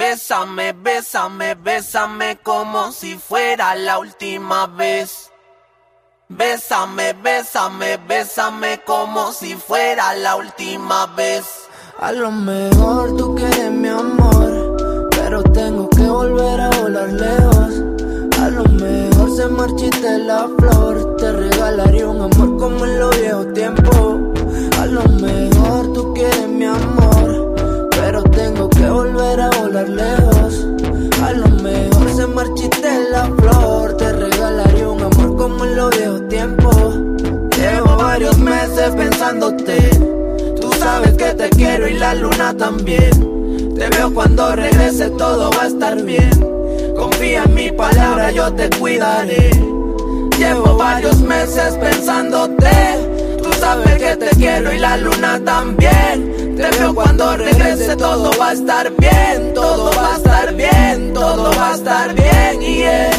Bésame, bésame, bésame como si fuera la última vez. Bésame, bésame, bésame como si fuera la última vez. A lo mejor tú quieres mi amor, pero tengo que volver a volar lejos. A lo mejor se marchite la flor, te regalaría un amor como en los viejos tiempos. Te quiero y la luna también. Te veo cuando regrese, todo va a estar bien. Confía en mi palabra, yo te cuidaré. Llevo varios meses pensándote. Tú sabes que te quiero y la luna también. Te veo cuando regrese, todo va a estar bien. Todo va a estar bien, todo va a estar bien. Yeah.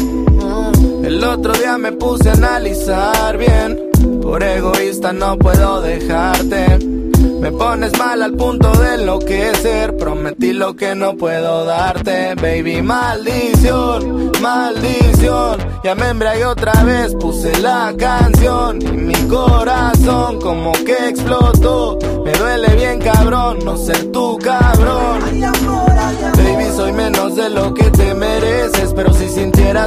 El otro día me puse a analizar bien. Por egoísta no puedo dejarte. Me pones mal al punto de enloquecer. Prometí lo que no puedo darte, baby. Maldición, maldición. Ya me embriagué otra vez, puse la canción. Y mi corazón como que explotó. Me duele bien, cabrón, no ser tu cabrón. Baby, soy menos de lo que te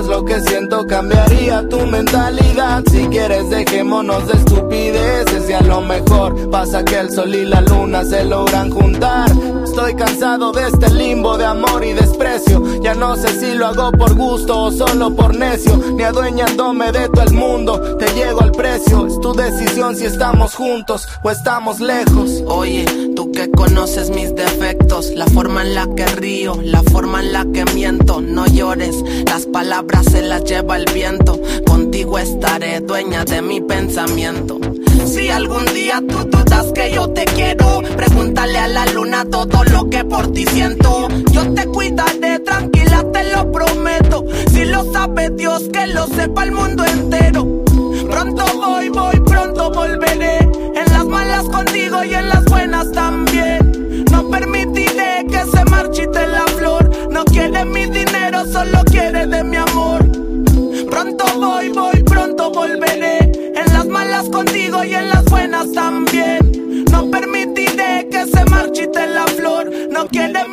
lo que siento, cambiaría tu mentalidad. Si quieres, dejémonos de estupideces. Y a lo mejor pasa que el sol y la luna se logran juntar. Estoy cansado de este limbo de amor y desprecio. Ya no sé si lo hago por gusto o solo por necio. Ni adueñándome de todo el mundo, te llego al precio. Es tu decisión si estamos juntos o estamos lejos. Oye, tú que conoces mis defectos, la forma en la que río, la forma en la que miento, no llores, las palabras se las lleva el viento, contigo estaré dueña de mi pensamiento. Si algún día tú dudas que yo te quiero, pregúntale a la luna todo lo que por ti siento. Yo te cuidaré, tranquila, te lo prometo. Si lo sabe Dios, que lo sepa el mundo entero. Pronto voy, voy, pronto volveré. En las malas contigo y en las buenas también. No permitiré que se marchite la flor. No quiere mi dinero, solo quiere de mi amor.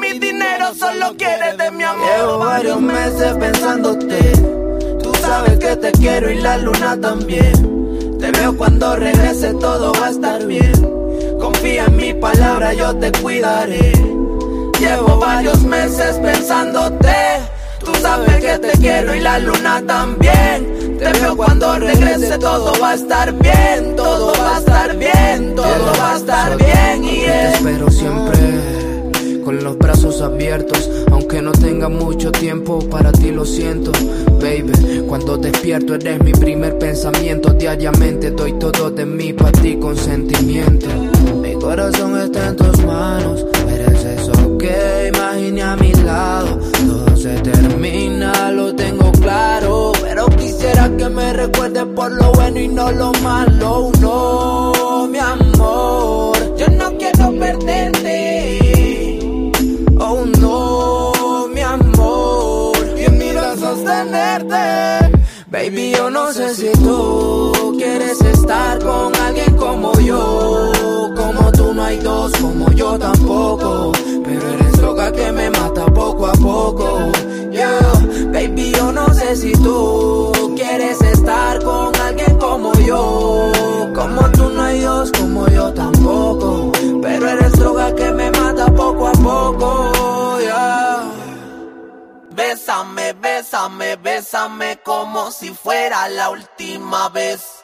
Mi dinero, solo quiere de mi amor. Llevo varios meses pensándote. Tú sabes que te quiero y la luna también. Te veo cuando regrese, todo va a estar bien. Confía en mi palabra, yo te cuidaré. Llevo varios meses pensándote. Tú sabes que te quiero y la luna también. Te veo cuando regrese, todo va a estar bien. Todo va para ti lo siento, baby. Cuando despierto eres mi primer pensamiento diariamente, doy todo de mí para ti con sentimiento. Mi corazón está en tus manos. Eres eso que imaginé a mi lado. Todo se termina, lo tengo claro. Pero quisiera que me recuerdes por lo bueno y no lo malo. No, Baby, yo no sé si tú quieres estar con alguien como yo. Como tú no hay dos, como yo tampoco. Bésame, bésame, bésame como si fuera la última vez.